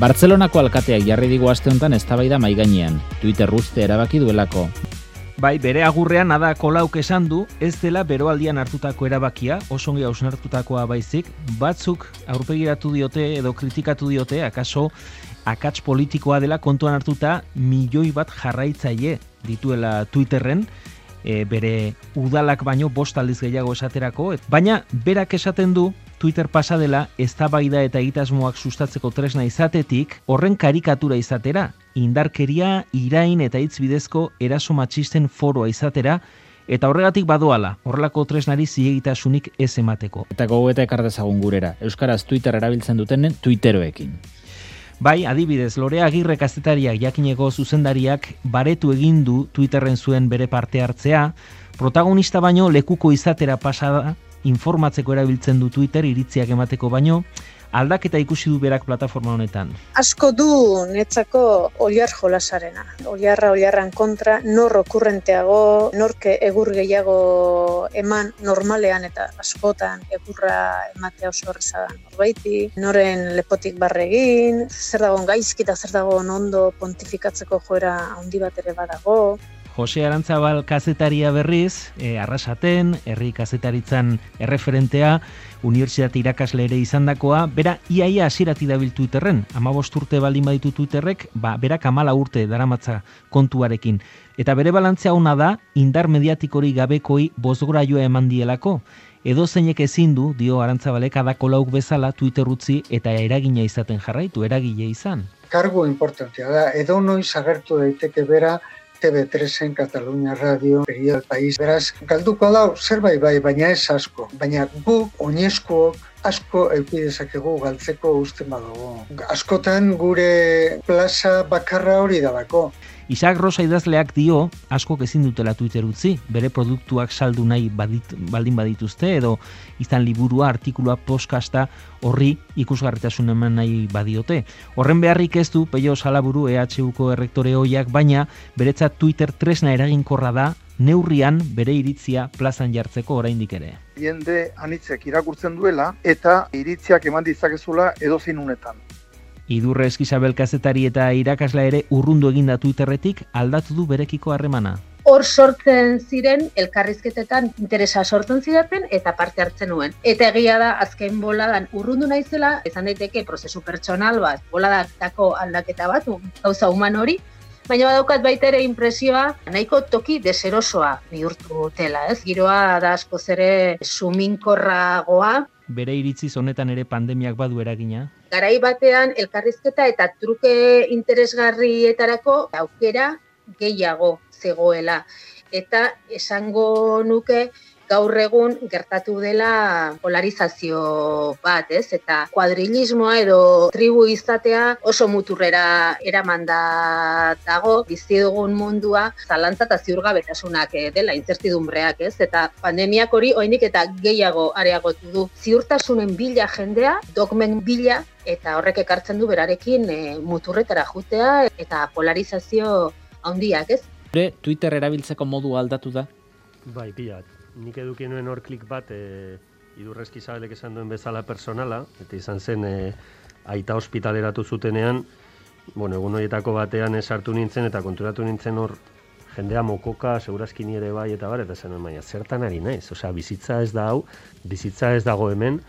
Bartzelonako alkateak jarri digu aste honetan eztabaida mai gainean. Twitter uste erabaki duelako. Bai, bere agurrean ada kolauk esan du, ez dela beroaldian hartutako erabakia, osongi hartutakoa baizik, batzuk aurpegiratu diote edo kritikatu diote, akaso akats politikoa dela kontuan hartuta milioi bat jarraitzaile dituela Twitterren, e, bere udalak baino bost aldiz gehiago esaterako, baina berak esaten du Twitter pasa dela eztabaida eta egitasmoak sustatzeko tresna izatetik horren karikatura izatera, indarkeria, irain eta hitz bidezko eraso matxisten foroa izatera, eta horregatik badoala, horrelako tresnari ziegitasunik ez emateko. Eta gogoeta ekardezagun gurera, Euskaraz Twitter erabiltzen dutenen Twitteroekin. Bai, adibidez, Lorea Agirre kazetariak jakineko zuzendariak baretu egin du Twitterren zuen bere parte hartzea, protagonista baino lekuko izatera pasada informatzeko erabiltzen du Twitter iritziak emateko baino, aldaketa ikusi du berak plataforma honetan. Asko du netzako oliar jolasarena. Oliarra oliarran kontra, nor okurrenteago, norke egur gehiago eman normalean eta askotan egurra ematea oso horrezadan norbaiti, noren lepotik barregin, zer dagoen gaizkita, zer dagoen ondo pontifikatzeko joera handi bat ere badago, Jose Arantzabal kazetaria berriz, e, arrasaten, herri kazetaritzan erreferentea, unibertsitate irakasle ere izandakoa, bera iaia hasierati dabil Twitterren, amabost urte baldin baditu Twitterrek, ba, berak amala urte daramatza kontuarekin. Eta bere balantzea hona da, indar mediatikori gabekoi bozgora joa eman dielako. Edo zeinek ezin du, dio Arantzabalek adako lauk bezala Twitter utzi eta eragina izaten jarraitu, eragile izan. Kargo importantea da, edo noiz agertu daiteke bera TV3en Katalunia Radio, Perial País. Beraz, galduko da, zerbait bai, baina ez asko. Baina gu, oinezkook, asko eukidezakegu galtzeko uste badugu. Askotan gure plaza bakarra hori da bako. Isaac Rosa idazleak dio asko ezin dutela Twitter utzi, bere produktuak saldu nahi badit, baldin badituzte edo izan liburua, artikulua, postkasta horri ikusgarritasun eman nahi badiote. Horren beharrik ez du Peio Salaburu EHUko errektore hoiak, baina beretzat Twitter tresna eraginkorra da neurrian bere iritzia plazan jartzeko oraindik ere. Jende anitzek irakurtzen duela eta iritziak eman ditzakezula edozein unetan. Idurre eskizabel kazetari eta irakasla ere urrundu egin da Twitterretik aldatu du berekiko harremana. Hor sortzen ziren elkarrizketetan interesa sortzen zidaten eta parte hartzen nuen. Eta egia da azken boladan urrundu naizela, izan daiteke prozesu pertsonal bat, boladatako aldaketa bat, gauza human hori, baina badaukat baita ere impresioa nahiko toki deserosoa bihurtu dela, ez? Giroa da asko zere suminkorragoa. Bere iritzi honetan ere pandemiak badu eragina garai batean elkarrizketa eta truke interesgarrietarako aukera gehiago zegoela. Eta esango nuke gaur egun gertatu dela polarizazio bat, ez? Eta kuadrilismoa edo tribu izatea oso muturrera eramanda dago, bizi dugun mundua zalantza eta ziurgabetasunak eh, dela incertidumbreak, ez? Eta pandemiak hori oraindik eta gehiago areagotu du. Ziurtasunen bila jendea, dogmen bila eta horrek ekartzen du berarekin e, muturretara jutea eta polarizazio handiak, ez? Twitter erabiltzeko modu aldatu da? Bai, pilat nik eduki nuen hor klik bat e, idurrezki zabelek esan duen bezala personala, eta izan zen e, aita hospitaleratu zutenean, bueno, egun horietako batean esartu nintzen eta konturatu nintzen hor jendea mokoka, segurazki ere bai eta bar, eta zen baina zertan ari naiz, osea, bizitza ez da hau, bizitza ez dago hemen,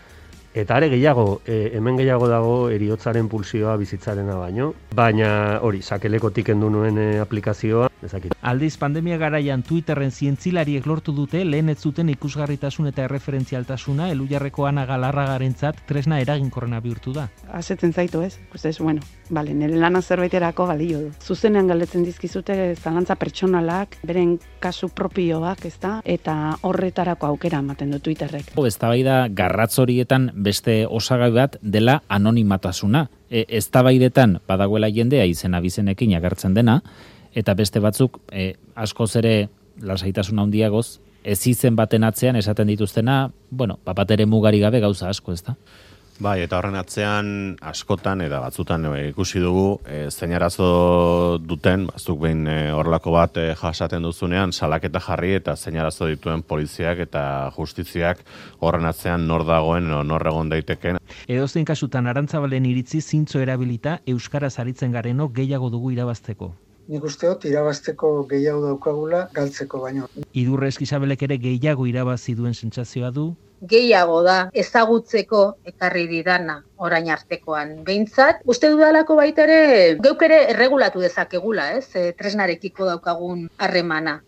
Eta are gehiago, e, hemen gehiago dago eriotzaren pulsioa bizitzarena baino, baina hori, sakelekotik endu nuen e, aplikazioa, ezakit. Aldiz, pandemia garaian Twitterren zientzilariek lortu dute lehen ez zuten ikusgarritasun eta referentzialtasuna elu jarreko ana galarra garentzat tresna eraginkorrena bihurtu da. Azetzen zaitu ez, ez, bueno, bale, nire lana zerbaiterako balio du. Zuzenean galdetzen dizkizute zalantza pertsonalak, beren kasu propioak, ez da, eta horretarako aukera ematen du Twitterrek. Ez da bai da, garratzorietan beste osagai bat dela anonimatasuna. E, ez baidetan badagoela jendea izena bizenekin agertzen dena, eta beste batzuk e, askoz ere lasaitasun handiagoz ez izen baten atzean esaten dituztena, bueno, papatere mugari gabe gauza asko, ez da? Bai, eta horren atzean askotan eta batzutan e, ikusi dugu e, zein arazo duten, bazuk behin e, horrelako bat e, jasaten duzunean, salaketa jarri eta zein arazo dituen poliziak eta justiziak horren atzean nor dagoen o nor egon daiteken. Edozein kasutan arantzabalen iritzi zintzo erabilita Euskaraz aritzen gareno gehiago dugu irabazteko. Nik usteot irabazteko gehiago daukagula galtzeko baino. Idurre eskizabelek ere gehiago irabazi duen sentsazioa du, gehiago da ezagutzeko ekarri didana orain artekoan. Behintzat, uste dudalako baita ere geuk ere erregulatu dezakegula, ez? E, tresnarekiko daukagun harremana.